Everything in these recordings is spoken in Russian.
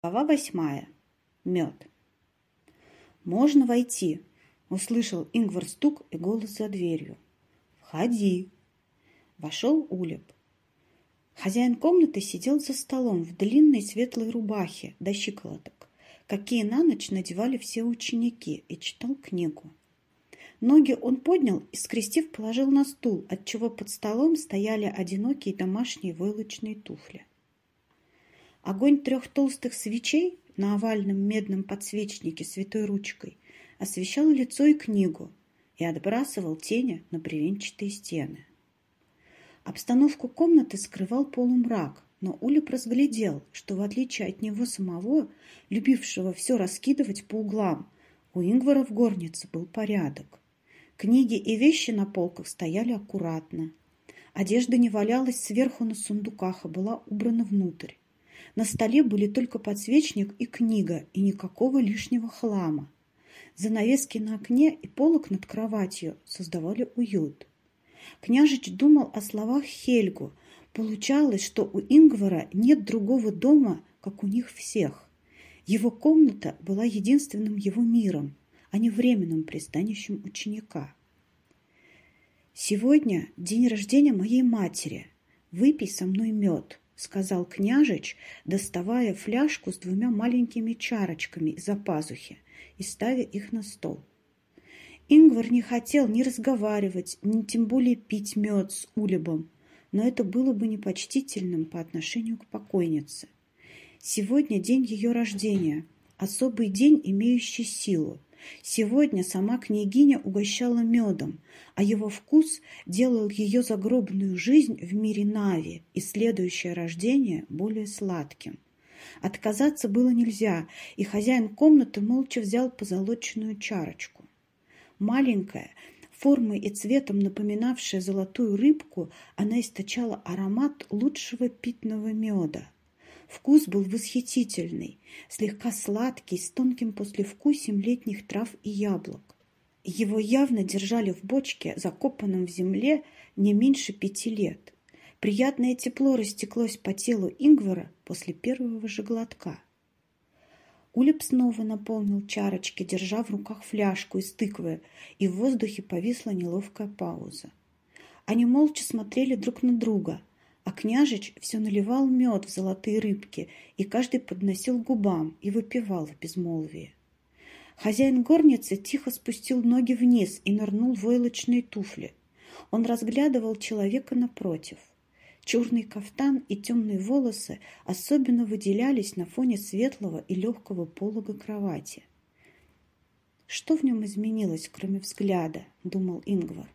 Глава восьмая. Мед. «Можно войти?» – услышал Ингвар стук и голос за дверью. «Входи!» Вошел Улеп. Хозяин комнаты сидел за столом в длинной светлой рубахе до щиколоток, какие на ночь надевали все ученики, и читал книгу. Ноги он поднял и, скрестив, положил на стул, отчего под столом стояли одинокие домашние войлочные туфли. Огонь трех толстых свечей на овальном медном подсвечнике святой ручкой освещал лицо и книгу и отбрасывал тени на бревенчатые стены. Обстановку комнаты скрывал полумрак, но Улип разглядел, что в отличие от него самого, любившего все раскидывать по углам, у Ингвара в горнице был порядок. Книги и вещи на полках стояли аккуратно. Одежда не валялась сверху на сундуках, а была убрана внутрь. На столе были только подсвечник и книга, и никакого лишнего хлама. Занавески на окне и полок над кроватью создавали уют. Княжич думал о словах Хельгу. Получалось, что у Ингвара нет другого дома, как у них всех. Его комната была единственным его миром, а не временным пристанищем ученика. «Сегодня день рождения моей матери. Выпей со мной мед», сказал княжич, доставая фляжку с двумя маленькими чарочками из-за пазухи и ставя их на стол. Ингвар не хотел ни разговаривать, ни тем более пить мед с Улебом, но это было бы непочтительным по отношению к покойнице. Сегодня день ее рождения, особый день, имеющий силу. Сегодня сама княгиня угощала медом, а его вкус делал ее загробную жизнь в мире Нави и следующее рождение более сладким. Отказаться было нельзя, и хозяин комнаты молча взял позолоченную чарочку. Маленькая, формой и цветом напоминавшая золотую рыбку, она источала аромат лучшего питного меда – Вкус был восхитительный, слегка сладкий, с тонким послевкусием летних трав и яблок. Его явно держали в бочке, закопанном в земле, не меньше пяти лет. Приятное тепло растеклось по телу Ингвара после первого же глотка. Улеп снова наполнил чарочки, держа в руках фляжку из тыквы, и в воздухе повисла неловкая пауза. Они молча смотрели друг на друга, а княжич все наливал мед в золотые рыбки, и каждый подносил губам и выпивал в безмолвии. Хозяин горницы тихо спустил ноги вниз и нырнул в войлочные туфли. Он разглядывал человека напротив. Черный кафтан и темные волосы особенно выделялись на фоне светлого и легкого полога кровати. «Что в нем изменилось, кроме взгляда?» — думал Ингвар.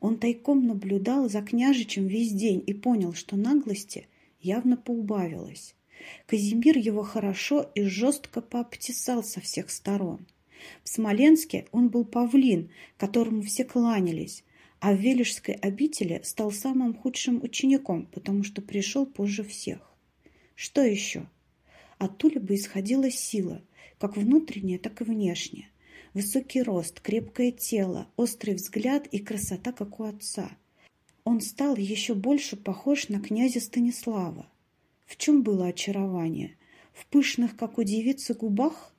Он тайком наблюдал за княжичем весь день и понял, что наглости явно поубавилось. Казимир его хорошо и жестко пообтесал со всех сторон. В Смоленске он был павлин, которому все кланялись, а в Вележской обители стал самым худшим учеником, потому что пришел позже всех. Что еще? Оттуда бы исходила сила, как внутренняя, так и внешняя. Высокий рост, крепкое тело, острый взгляд и красота, как у отца. Он стал еще больше похож на князя Станислава. В чем было очарование? В пышных, как у девицы, губах?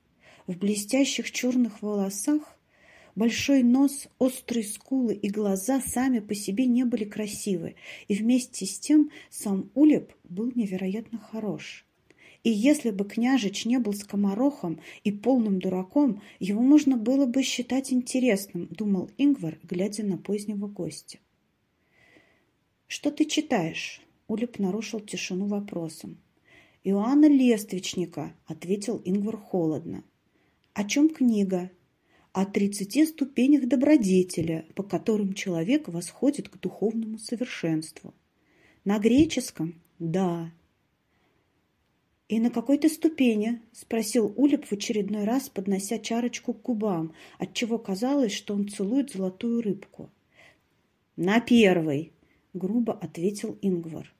В блестящих черных волосах? Большой нос, острые скулы и глаза сами по себе не были красивы, и вместе с тем сам Улеп был невероятно хорош. И если бы княжич не был скоморохом и полным дураком, его можно было бы считать интересным, думал Ингвар, глядя на позднего гостя. «Что ты читаешь?» Улип нарушил тишину вопросом. «Иоанна Лествичника», — ответил Ингвар холодно. «О чем книга?» «О тридцати ступенях добродетеля, по которым человек восходит к духовному совершенству». «На греческом?» «Да». «И на какой то ступени?» – спросил Улеп в очередной раз, поднося чарочку к губам, отчего казалось, что он целует золотую рыбку. «На первой!» – грубо ответил Ингвар.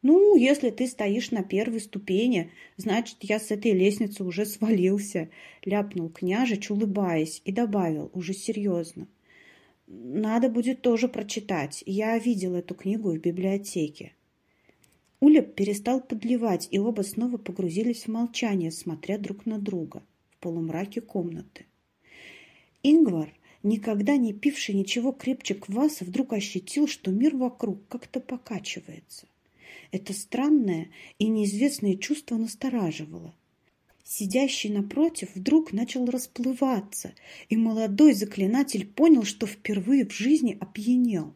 «Ну, если ты стоишь на первой ступени, значит, я с этой лестницы уже свалился», – ляпнул княжич, улыбаясь, и добавил уже серьезно. «Надо будет тоже прочитать. Я видел эту книгу в библиотеке». Улеп перестал подливать, и оба снова погрузились в молчание, смотря друг на друга в полумраке комнаты. Ингвар, никогда не пивший ничего крепче кваса, вдруг ощутил, что мир вокруг как-то покачивается. Это странное и неизвестное чувство настораживало. Сидящий напротив вдруг начал расплываться, и молодой заклинатель понял, что впервые в жизни опьянел.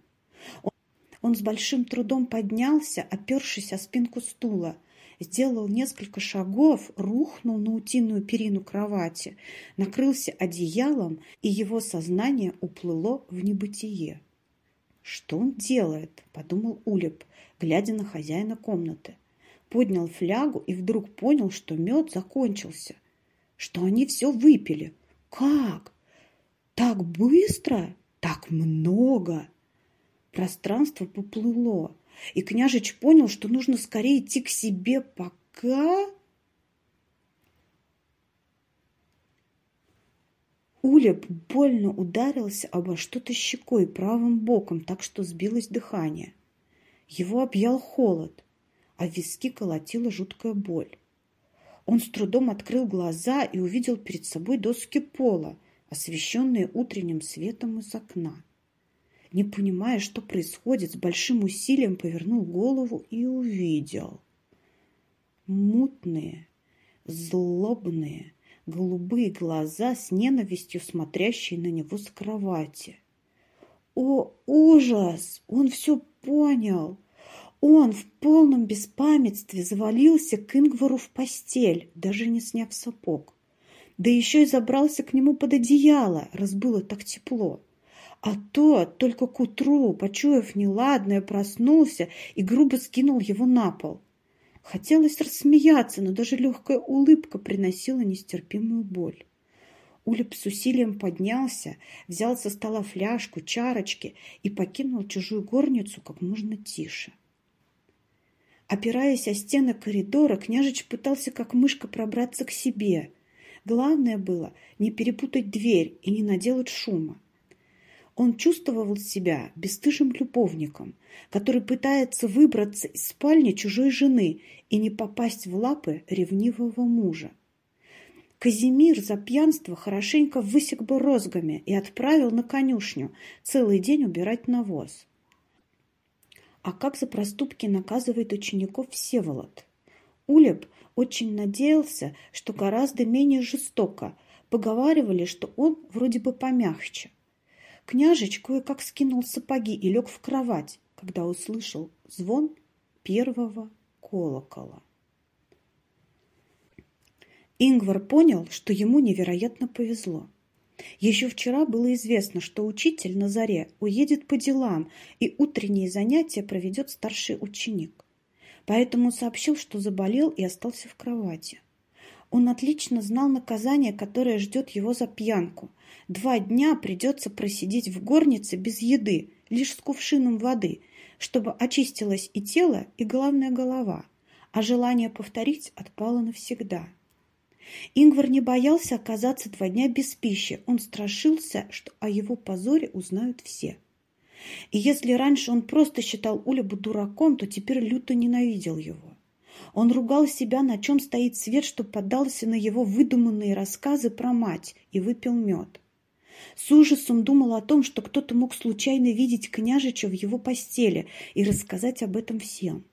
Он, с большим трудом поднялся, опершись о спинку стула, сделал несколько шагов, рухнул на утиную перину кровати, накрылся одеялом, и его сознание уплыло в небытие. «Что он делает?» – подумал Улеп, глядя на хозяина комнаты поднял флягу и вдруг понял, что мед закончился, что они все выпили. Как? Так быстро? Так много? Пространство поплыло, и княжич понял, что нужно скорее идти к себе, пока... Улеп больно ударился обо что-то щекой правым боком, так что сбилось дыхание. Его объял холод а виски колотила жуткая боль. Он с трудом открыл глаза и увидел перед собой доски пола, освещенные утренним светом из окна. Не понимая, что происходит, с большим усилием повернул голову и увидел. Мутные, злобные, голубые глаза с ненавистью смотрящие на него с кровати. О, ужас! Он все понял! Он в полном беспамятстве завалился к Ингвару в постель, даже не сняв сапог. Да еще и забрался к нему под одеяло, раз было так тепло. А тот только к утру, почуяв неладное, проснулся и грубо скинул его на пол. Хотелось рассмеяться, но даже легкая улыбка приносила нестерпимую боль. Улеп с усилием поднялся, взял со стола фляжку, чарочки и покинул чужую горницу как можно тише. Опираясь о стены коридора, княжич пытался как мышка пробраться к себе. Главное было не перепутать дверь и не наделать шума. Он чувствовал себя бесстыжим любовником, который пытается выбраться из спальни чужой жены и не попасть в лапы ревнивого мужа. Казимир за пьянство хорошенько высек бы розгами и отправил на конюшню целый день убирать навоз. А как за проступки наказывает учеников Всеволод? Улеб очень надеялся, что гораздо менее жестоко. Поговаривали, что он вроде бы помягче. Княжич кое-как скинул сапоги и лег в кровать, когда услышал звон первого колокола. Ингвар понял, что ему невероятно повезло. Еще вчера было известно, что учитель на заре уедет по делам и утренние занятия проведет старший ученик. Поэтому сообщил, что заболел и остался в кровати. Он отлично знал наказание, которое ждет его за пьянку. Два дня придется просидеть в горнице без еды, лишь с кувшином воды, чтобы очистилось и тело, и главная голова, а желание повторить отпало навсегда. Ингвар не боялся оказаться два дня без пищи. Он страшился, что о его позоре узнают все. И если раньше он просто считал Улебу дураком, то теперь люто ненавидел его. Он ругал себя, на чем стоит свет, что поддался на его выдуманные рассказы про мать и выпил мед. С ужасом думал о том, что кто-то мог случайно видеть княжича в его постели и рассказать об этом всем.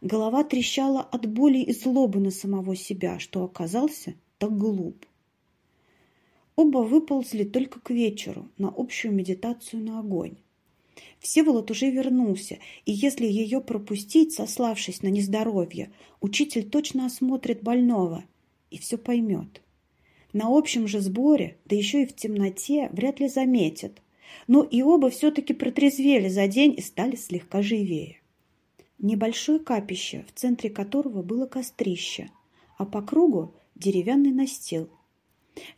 Голова трещала от боли и злобы на самого себя, что оказался так глуп. Оба выползли только к вечеру на общую медитацию на огонь. Всеволод уже вернулся, и если ее пропустить, сославшись на нездоровье, учитель точно осмотрит больного и все поймет. На общем же сборе, да еще и в темноте, вряд ли заметят. Но и оба все-таки протрезвели за день и стали слегка живее. Небольшое капище, в центре которого было кострище, а по кругу деревянный настил.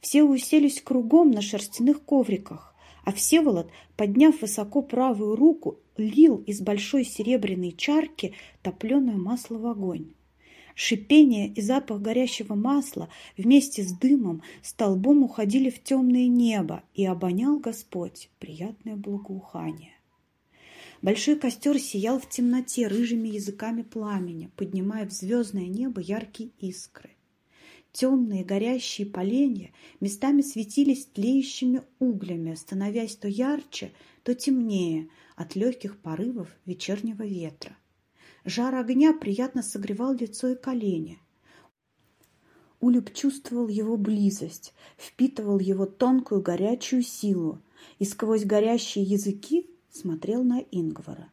Все уселись кругом на шерстяных ковриках, а Всеволод, подняв высоко правую руку, лил из большой серебряной чарки топленое масло в огонь. Шипение и запах горящего масла вместе с дымом столбом уходили в темное небо, и обонял Господь приятное благоухание. Большой костер сиял в темноте рыжими языками пламени, поднимая в звездное небо яркие искры. Темные горящие поленья местами светились тлеющими углями, становясь то ярче, то темнее от легких порывов вечернего ветра. Жар огня приятно согревал лицо и колени. Улюб чувствовал его близость, впитывал его тонкую горячую силу и сквозь горящие языки смотрел на Ингвара.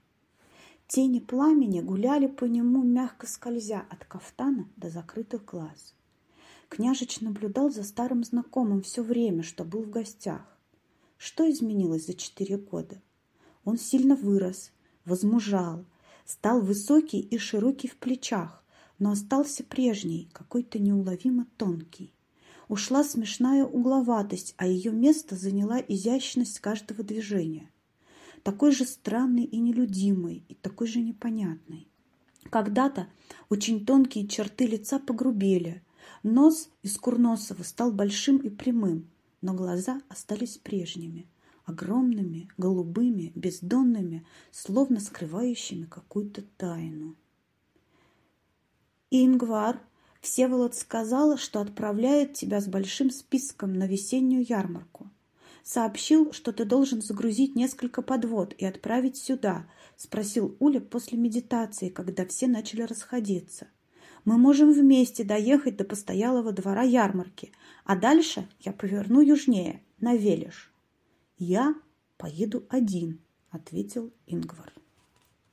Тени пламени гуляли по нему, мягко скользя от кафтана до закрытых глаз. Княжич наблюдал за старым знакомым все время, что был в гостях. Что изменилось за четыре года? Он сильно вырос, возмужал, стал высокий и широкий в плечах, но остался прежний, какой-то неуловимо тонкий. Ушла смешная угловатость, а ее место заняла изящность каждого движения такой же странный и нелюдимый, и такой же непонятный. Когда-то очень тонкие черты лица погрубели, нос из Курносова стал большим и прямым, но глаза остались прежними, огромными, голубыми, бездонными, словно скрывающими какую-то тайну. «Ингвар, Всеволод сказала, что отправляет тебя с большим списком на весеннюю ярмарку сообщил, что ты должен загрузить несколько подвод и отправить сюда?» – спросил Уля после медитации, когда все начали расходиться. «Мы можем вместе доехать до постоялого двора ярмарки, а дальше я поверну южнее, на Велиш». «Я поеду один», – ответил Ингвар.